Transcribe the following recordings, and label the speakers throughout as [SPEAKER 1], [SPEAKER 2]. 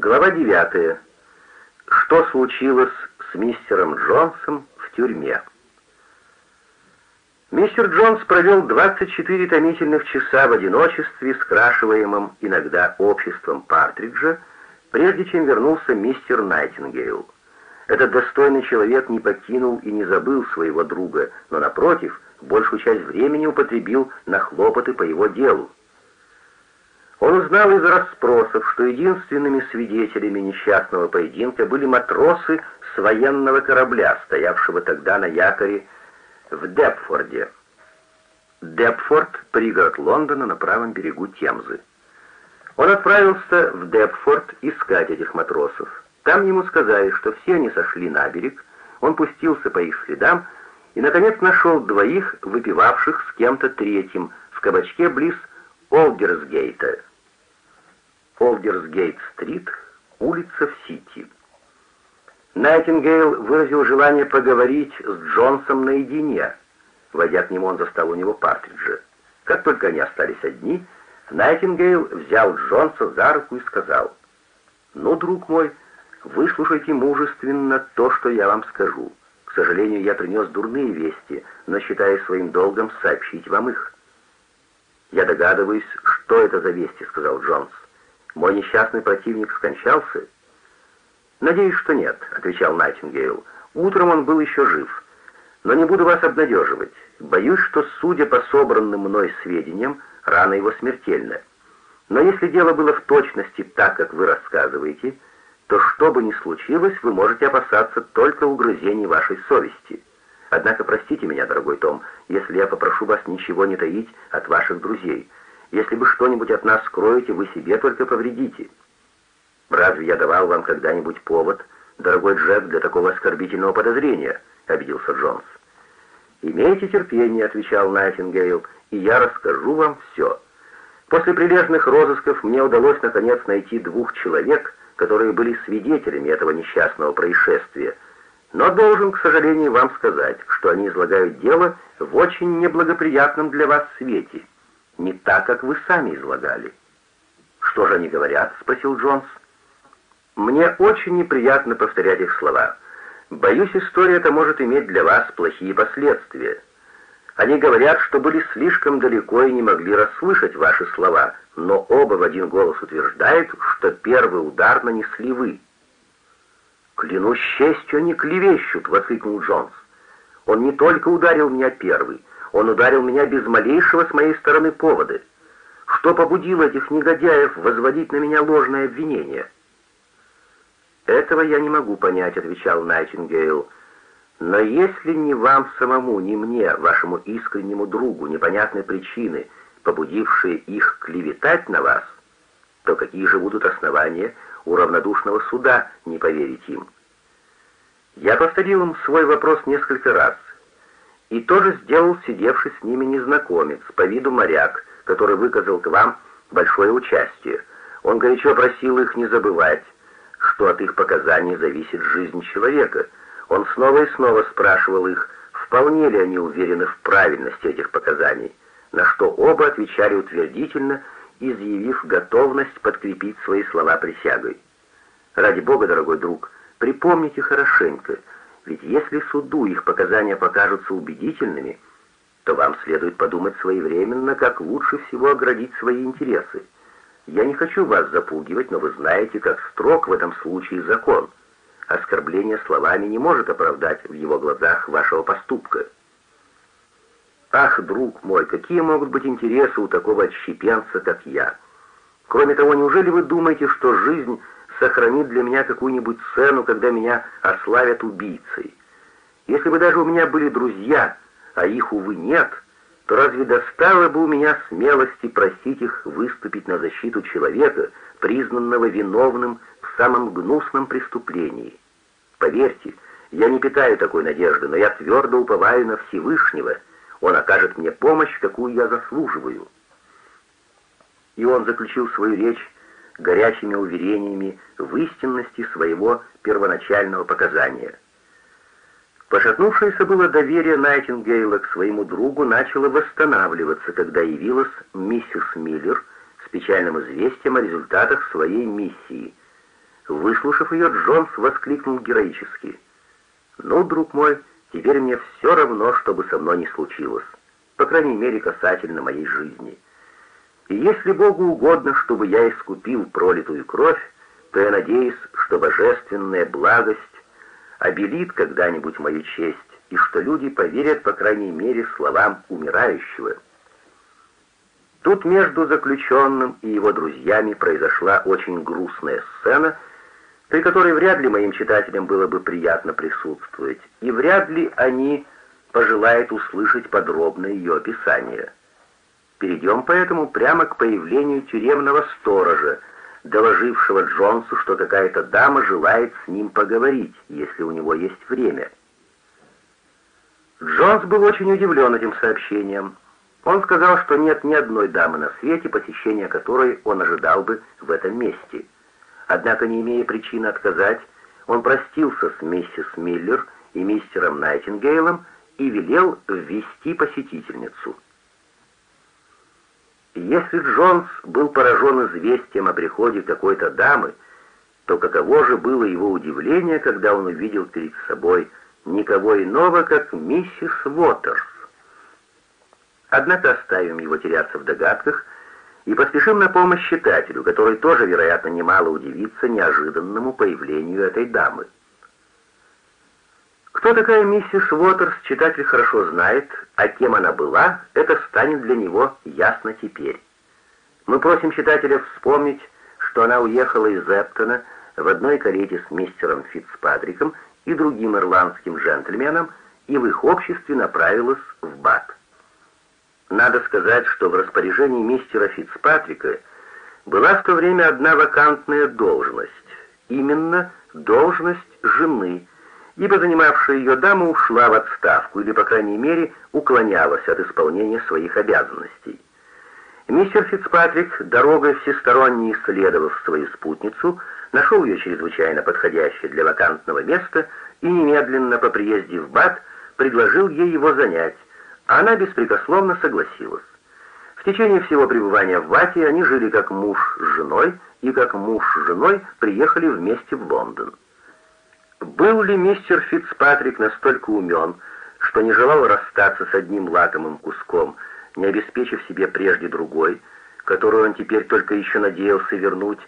[SPEAKER 1] Глава 9. Что случилось с мистером Джонсом в тюрьме? Мистер Джонс провел 24 томительных часа в одиночестве, скрашиваемом иногда обществом Партриджа, прежде чем вернулся мистер Найтингейл. Этот достойный человек не покинул и не забыл своего друга, но, напротив, большую часть времени употребил на хлопоты по его делу. Он узнал из расспросов, что единственными свидетелями несчастного поединка были матросы с военного корабля, стоявшего тогда на якоре в Депфорде. Депфорд — пригород Лондона на правом берегу Темзы. Он отправился в Депфорд искать этих матросов. Там ему сказали, что все они сошли на берег, он пустился по их следам и, наконец, нашел двоих, выпивавших с кем-то третьим в кабачке близ Олдерсгейта. Олдерсгейт-стрит, улица в Сити. Найтингейл выразил желание поговорить с Джонсом наедине. Войдя к нему, он застал у него Партриджа. Как только они остались одни, Найтингейл взял Джонса за руку и сказал, «Ну, друг мой, выслушайте мужественно то, что я вам скажу. К сожалению, я принес дурные вести, но считаю своим долгом сообщить вам их». «Я догадываюсь, что это за вести», — сказал Джонс. Мой несчастный противник скончался?» «Надеюсь, что нет», — отвечал Найтингейл. «Утром он был еще жив. Но не буду вас обнадеживать. Боюсь, что, судя по собранным мной сведениям, рана его смертельна. Но если дело было в точности так, как вы рассказываете, то что бы ни случилось, вы можете опасаться только угрызений вашей совести. Однако простите меня, дорогой Том, если я попрошу вас ничего не таить от ваших друзей. Если вы что-нибудь от нас скроете, вы себе только повредите. Разве я давал вам когда-нибудь повод, дорогой Джек, для такого оскорбительного подозрения?» — обиделся Джонс. «Имейте терпение», — отвечал Найтингейл, — «и я расскажу вам все. После прилежных розысков мне удалось наконец найти двух человек, которые были свидетелями этого несчастного происшествия, но должен, к сожалению, вам сказать, что они излагают дело в очень неблагоприятном для вас свете» не так, как вы сами излагали». «Что же они говорят?» — спросил Джонс. «Мне очень неприятно повторять их слова. Боюсь, история эта может иметь для вас плохие последствия. Они говорят, что были слишком далеко и не могли расслышать ваши слова, но оба в один голос утверждают, что первый удар нанесли вы». «Клянусь честью, они клевещут!» — воскликнул Джонс. «Он не только ударил меня первый, он ударил меня без малейшего с моей стороны повода. Что побудило этих негодяев возводить на меня ложное обвинение? «Этого я не могу понять», — отвечал Найтингейл. «Но если ни вам самому, ни мне, вашему искреннему другу, непонятны причины, побудившие их клеветать на вас, то какие же будут основания у равнодушного суда не поверить им?» Я повторил им свой вопрос несколько раз, и тоже сделал сидевший с ними незнакомец, по виду моряк, который выказал к вам большое участие. Он горячо просил их не забывать, что от их показаний зависит жизнь человека. Он снова и снова спрашивал их, вполне ли они уверены в правильности этих показаний, на что оба отвечали утвердительно, изъявив готовность подкрепить свои слова присягой. «Ради Бога, дорогой друг, припомните хорошенько, ведь если суду их показания покажутся убедительными, то вам следует подумать своевременно, как лучше всего оградить свои интересы. Я не хочу вас запугивать, но вы знаете, как строг в этом случае закон. Оскорбление словами не может оправдать в его глазах вашего поступка. Ах, друг мой, какие могут быть интересы у такого отщепенца, как я? Кроме того, неужели вы думаете, что жизнь сохранит для меня какую-нибудь цену, когда меня ославят убийцей. Если бы даже у меня были друзья, а их, увы, нет, то разве достало бы у меня смелости просить их выступить на защиту человека, признанного виновным в самом гнусном преступлении? Поверьте, я не питаю такой надежды, но я твердо уповаю на Всевышнего. Он окажет мне помощь, какую я заслуживаю. И он заключил свою речь горячими уверениями в истинности своего первоначального показания. Пошатнувшееся было доверие Найтингейла к своему другу начало восстанавливаться, когда явилась миссис Миллер с печальным известием о результатах своей миссии. Выслушав ее, Джонс воскликнул героически. «Ну, друг мой, теперь мне все равно, что бы со мной ни случилось, по крайней мере, касательно моей жизни. И если Богу угодно, чтобы я искупил пролитую кровь, то я надеюсь, что божественная благость обелит когда-нибудь мою честь, и что люди поверят, по крайней мере, словам умирающего». Тут между заключенным и его друзьями произошла очень грустная сцена — при которой вряд ли моим читателям было бы приятно присутствовать, и вряд ли они пожелают услышать подробное ее описание. Перейдем поэтому прямо к появлению тюремного сторожа, доложившего Джонсу, что какая-то дама желает с ним поговорить, если у него есть время. Джонс был очень удивлен этим сообщением. Он сказал, что нет ни одной дамы на свете, посещения которой он ожидал бы в этом месте — Однако, не имея причины отказать, он простился с миссис Миллер и мистером Найтингейлом и велел ввести посетительницу. Если Джонс был поражен известием о приходе какой-то дамы, то каково же было его удивление, когда он увидел перед собой никого иного, как миссис Уотерс. Однако оставим его теряться в догадках — и поспешим на помощь читателю, который тоже, вероятно, немало удивится неожиданному появлению этой дамы. Кто такая миссис Уотерс, читатель хорошо знает, а кем она была, это станет для него ясно теперь. Мы просим читателя вспомнить, что она уехала из Эптона в одной карете с мистером Фицпатриком и другим ирландским джентльменом и в их обществе направилась в Бат. Надо сказать, что в распоряжении мистера Фицпатрика была в то время одна вакантная должность, именно должность жены, ибо занимавшая ее дама ушла в отставку или, по крайней мере, уклонялась от исполнения своих обязанностей. Мистер Фицпатрик, дорогой всесторонне исследовав свою спутницу, нашел ее чрезвычайно подходящей для вакантного места и немедленно по приезде в Бат предложил ей его занять, она беспрекословно согласилась. В течение всего пребывания в Вате они жили как муж с женой, и как муж с женой приехали вместе в Лондон. Был ли мистер Фицпатрик настолько умен, что не желал расстаться с одним лакомым куском, не обеспечив себе прежде другой, которую он теперь только еще надеялся вернуть,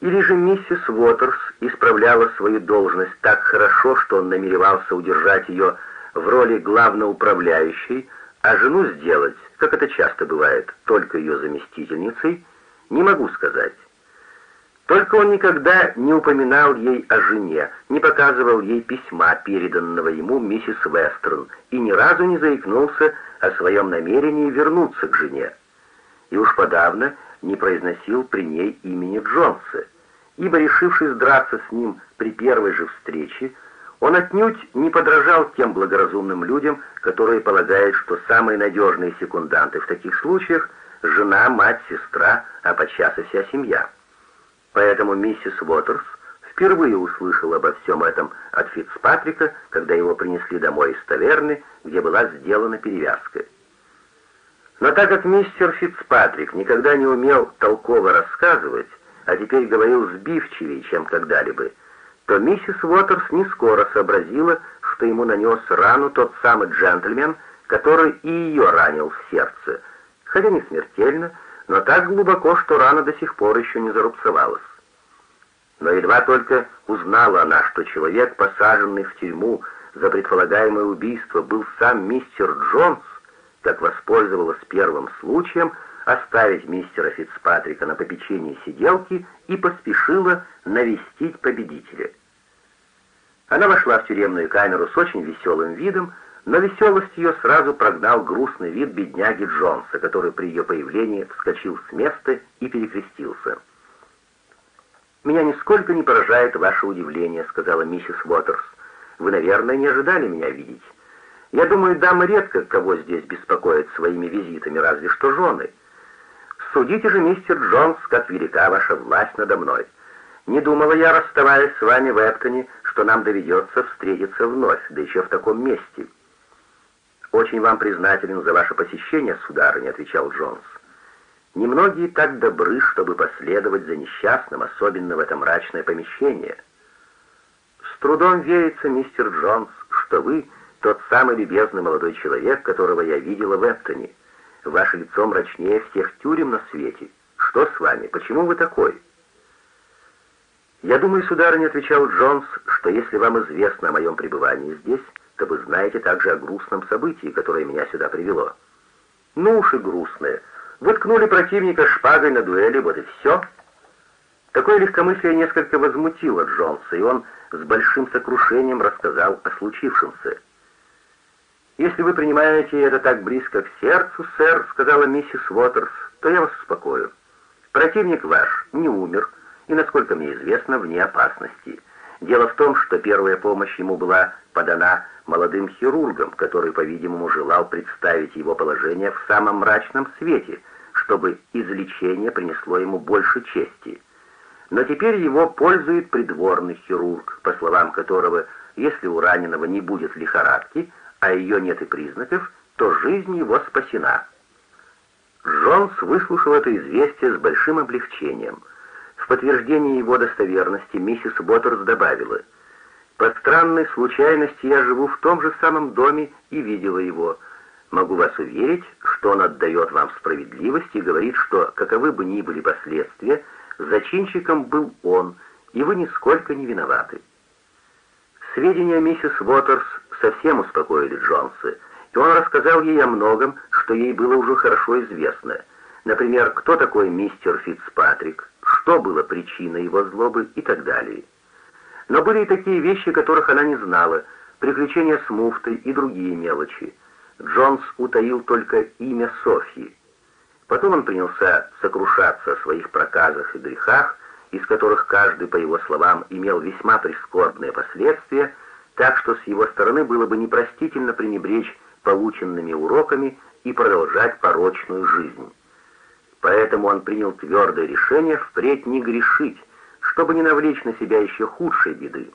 [SPEAKER 1] или же миссис Уотерс исправляла свою должность так хорошо, что он намеревался удержать ее в роли главноуправляющей, а жену сделать, как это часто бывает, только ее заместительницей, не могу сказать. Только он никогда не упоминал ей о жене, не показывал ей письма, переданного ему миссис Вестерн, и ни разу не заикнулся о своем намерении вернуться к жене. И уж подавно не произносил при ней имени Джонса, ибо, решившись драться с ним при первой же встрече, он отнюдь не подражал тем благоразумным людям, которые полагают, что самые надежные секунданты в таких случаях — жена, мать, сестра, а подчас и вся семья. Поэтому миссис Уотерс впервые услышала обо всем этом от Фицпатрика, когда его принесли домой из таверны, где была сделана перевязка. Но так как мистер Фицпатрик никогда не умел толково рассказывать, а теперь говорил сбивчивее, чем когда-либо, то миссис Уотерс не скоро сообразила, что ему нанес рану тот самый джентльмен, который и ее ранил в сердце, хотя не смертельно, но так глубоко, что рана до сих пор еще не зарубцевалась. Но едва только узнала она, что человек, посаженный в тюрьму за предполагаемое убийство, был сам мистер Джонс, как воспользовалась первым случаем оставить мистера Фицпатрика на попечении сиделки и поспешила навестить победителя. Она вошла в тюремную камеру с очень веселым видом, но веселость ее сразу прогнал грустный вид бедняги Джонса, который при ее появлении вскочил с места и перекрестился. «Меня нисколько не поражает ваше удивление», — сказала миссис Уотерс. «Вы, наверное, не ожидали меня видеть. Я думаю, дамы редко кого здесь беспокоят своими визитами, разве что жены. Судите же, мистер Джонс, как велика ваша власть надо мной. Не думала я, расставаясь с вами в Эптоне, что нам доведется встретиться вновь, да еще в таком месте. «Очень вам признателен за ваше посещение, сударыня», — отвечал Джонс. Немногие так добры, чтобы последовать за несчастным, особенно в это мрачное помещение. С трудом верится, мистер Джонс, что вы тот самый любезный молодой человек, которого я видела в Эптоне. Ваше лицо мрачнее всех тюрем на свете. Что с вами? Почему вы такой?» «Я думаю, сударыня», — отвечал Джонс, «что если вам известно о моем пребывании здесь, то вы знаете также о грустном событии, которое меня сюда привело». «Ну уж и грустное. Воткнули противника шпагой на дуэли, вот и все». Такое легкомыслие несколько возмутило Джонса, и он с большим сокрушением рассказал о случившемся. «Если вы принимаете это так близко к сердцу, сэр», — сказала миссис Уотерс, — «то я вас успокою. Противник ваш не умер, и, насколько мне известно, вне опасности. Дело в том, что первая помощь ему была подана молодым хирургом, который, по-видимому, желал представить его положение в самом мрачном свете, чтобы излечение принесло ему больше чести. Но теперь его пользует придворный хирург, по словам которого, если у раненого не будет лихорадки, а ее нет и признаков, то жизнь его спасена. Джонс выслушал это известие с большим облегчением. Подтверждение его достоверности миссис Боттерс добавила, «По странной случайности я живу в том же самом доме и видела его. Могу вас уверить, что он отдает вам справедливость и говорит, что, каковы бы ни были последствия, зачинщиком был он, и вы нисколько не виноваты». Сведения миссис Уотерс совсем успокоили Джонса, и он рассказал ей о многом, что ей было уже хорошо известно. Например, кто такой мистер Фицпатрик, что было причиной его злобы и так далее. Но были и такие вещи, которых она не знала, приключения с муфтой и другие мелочи. Джонс утаил только имя Софьи. Потом он принялся сокрушаться о своих проказах и грехах, из которых каждый, по его словам, имел весьма прискорбные последствия, так что с его стороны было бы непростительно пренебречь полученными уроками и продолжать порочную жизнь. Поэтому он принял твердое решение впредь не грешить, чтобы не навлечь на себя еще худшей беды.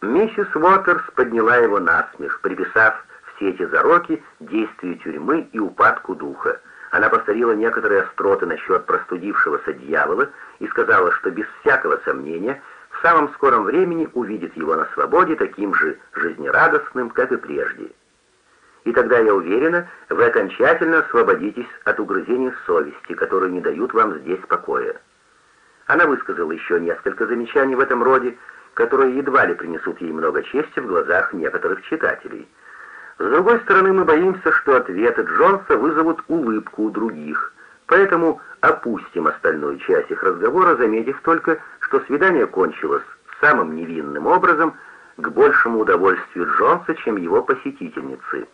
[SPEAKER 1] Миссис Уотерс подняла его на смех, приписав все эти зароки действию тюрьмы и упадку духа. Она повторила некоторые остроты насчет простудившегося дьявола и сказала, что без всякого сомнения в самом скором времени увидит его на свободе таким же жизнерадостным, как и прежде. И тогда, я уверена, вы окончательно освободитесь от угрызений совести, которые не дают вам здесь покоя. Она высказала еще несколько замечаний в этом роде, которые едва ли принесут ей много чести в глазах некоторых читателей. С другой стороны, мы боимся, что ответы Джонса вызовут улыбку у других, поэтому опустим остальную часть их разговора, заметив только, что свидание кончилось самым невинным образом, к большему удовольствию Джонса, чем его посетительницы.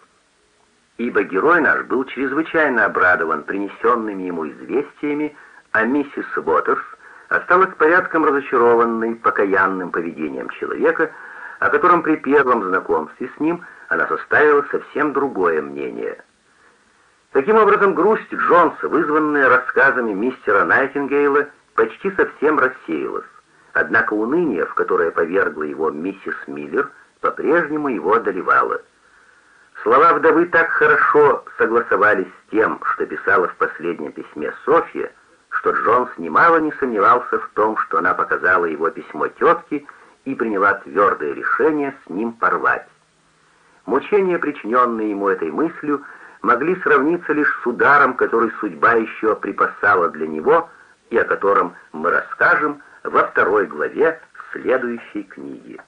[SPEAKER 1] Ибо герой наш был чрезвычайно обрадован принесенными ему известиями, а миссис Уотерс осталась порядком разочарованной покаянным поведением человека, о котором при первом знакомстве с ним она составила совсем другое мнение. Таким образом, грусть Джонса, вызванная рассказами мистера Найтингейла, почти совсем рассеялась. Однако уныние, в которое повергла его миссис Миллер, по-прежнему его одолевало. Слова вдовы так хорошо согласовались с тем, что писала в последнем письме Софья, что Джонс немало не сомневался в том, что она показала его письмо тетке и приняла твердое решение с ним порвать. Мучения, причиненные ему этой мыслью, могли сравниться лишь с ударом, который судьба еще припасала для него и о котором мы расскажем во второй главе следующей книги.